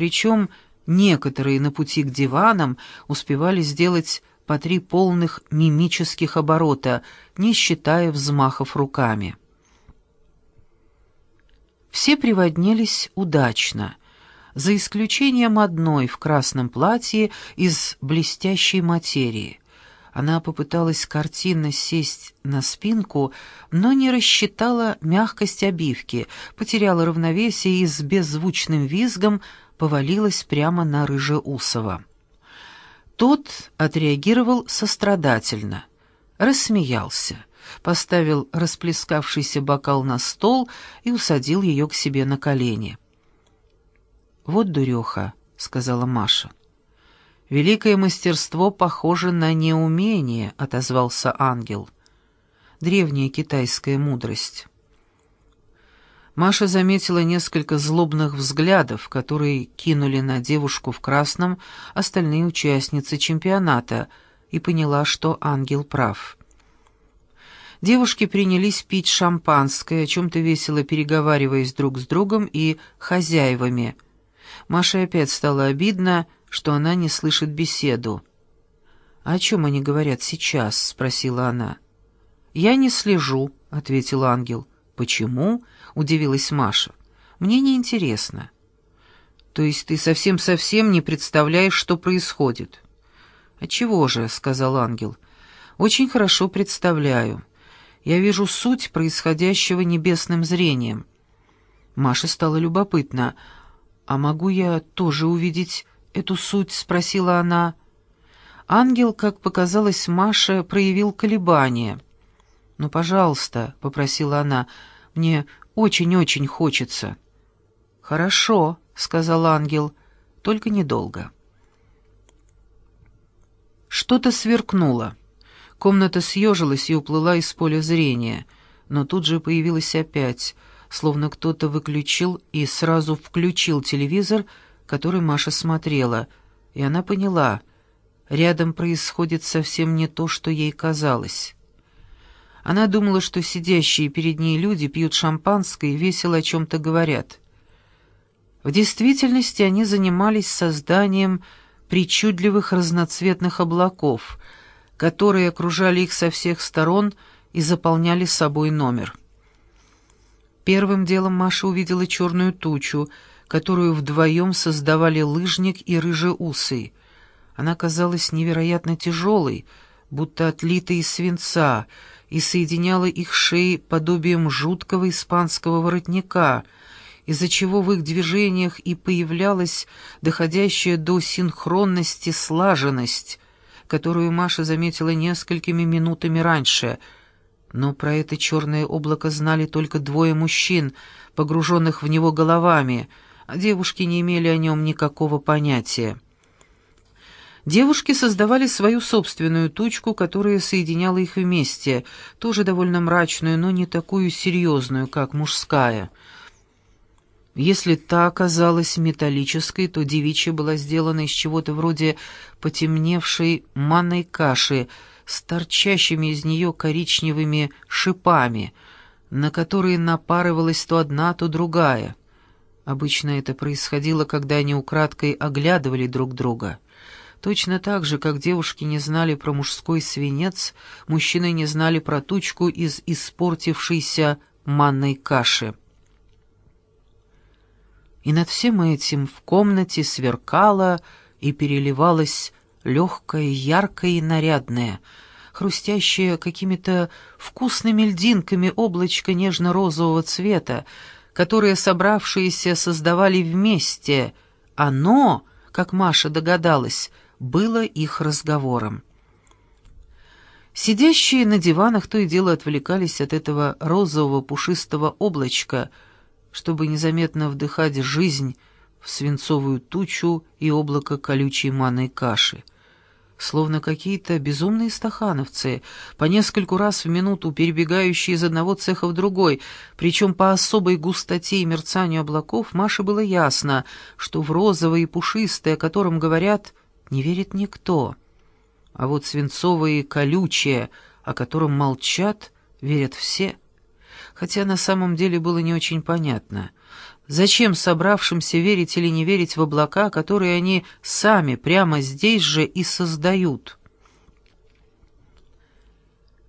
причем некоторые на пути к диванам успевали сделать по три полных мимических оборота, не считая взмахов руками. Все приводнились удачно, за исключением одной в красном платье из блестящей материи. Она попыталась картинно сесть на спинку, но не рассчитала мягкость обивки, потеряла равновесие и с беззвучным визгом повалилась прямо на Рыжеусова. Тот отреагировал сострадательно, рассмеялся, поставил расплескавшийся бокал на стол и усадил ее к себе на колени. «Вот дуреха», — сказала Маша. «Великое мастерство похоже на неумение», — отозвался ангел. «Древняя китайская мудрость». Маша заметила несколько злобных взглядов, которые кинули на девушку в красном остальные участницы чемпионата, и поняла, что ангел прав. Девушки принялись пить шампанское, о чем-то весело переговариваясь друг с другом и хозяевами. Маше опять стало обидно, что она не слышит беседу. «О чем они говорят сейчас?» — спросила она. «Я не слежу», — ответил ангел. «Почему?» — удивилась Маша. «Мне не интересно». «То есть ты совсем-совсем не представляешь, что происходит?» «А чего же?» — сказал ангел. «Очень хорошо представляю. Я вижу суть происходящего небесным зрением». Маша стала любопытна. «А могу я тоже увидеть эту суть?» — спросила она. Ангел, как показалось Маше, проявил колебания. «Ну, пожалуйста», — попросила она, — «мне очень-очень хочется». «Хорошо», — сказал ангел, — «только недолго». Что-то сверкнуло. Комната съежилась и уплыла из поля зрения, но тут же появилась опять, словно кто-то выключил и сразу включил телевизор, который Маша смотрела, и она поняла, рядом происходит совсем не то, что ей казалось. Она думала, что сидящие перед ней люди пьют шампанское и весело о чем-то говорят. В действительности они занимались созданием причудливых разноцветных облаков, которые окружали их со всех сторон и заполняли собой номер. Первым делом Маша увидела черную тучу — которую вдвоем создавали лыжник и рыжеусый. Она казалась невероятно тяжелой, будто отлитой из свинца, и соединяла их шеи подобием жуткого испанского воротника, из-за чего в их движениях и появлялась доходящая до синхронности слаженность, которую Маша заметила несколькими минутами раньше — но про это черное облако знали только двое мужчин, погруженных в него головами — девушки не имели о нем никакого понятия. Девушки создавали свою собственную тучку, которая соединяла их вместе, тоже довольно мрачную, но не такую серьезную, как мужская. Если та оказалась металлической, то девичья была сделана из чего-то вроде потемневшей манной каши с торчащими из нее коричневыми шипами, на которые напарывалась то одна, то другая. Обычно это происходило, когда они украдкой оглядывали друг друга. Точно так же, как девушки не знали про мужской свинец, мужчины не знали про тучку из испортившейся манной каши. И над всем этим в комнате сверкало и переливалось легкое, яркое и нарядное, хрустящее какими-то вкусными льдинками облачко нежно-розового цвета, которые собравшиеся создавали вместе, оно, как Маша догадалась, было их разговором. Сидящие на диванах то и дело отвлекались от этого розового пушистого облачка, чтобы незаметно вдыхать жизнь в свинцовую тучу и облако колючей манной каши — словно какие-то безумные стахановцы, по нескольку раз в минуту перебегающие из одного цеха в другой, причем по особой густоте и мерцанию облаков Маше было ясно, что в розовое и пушистое, о котором говорят, не верит никто. А вот свинцовое и колючее, о котором молчат, верят все. Хотя на самом деле было не очень понятно — Зачем собравшимся верить или не верить в облака, которые они сами прямо здесь же и создают?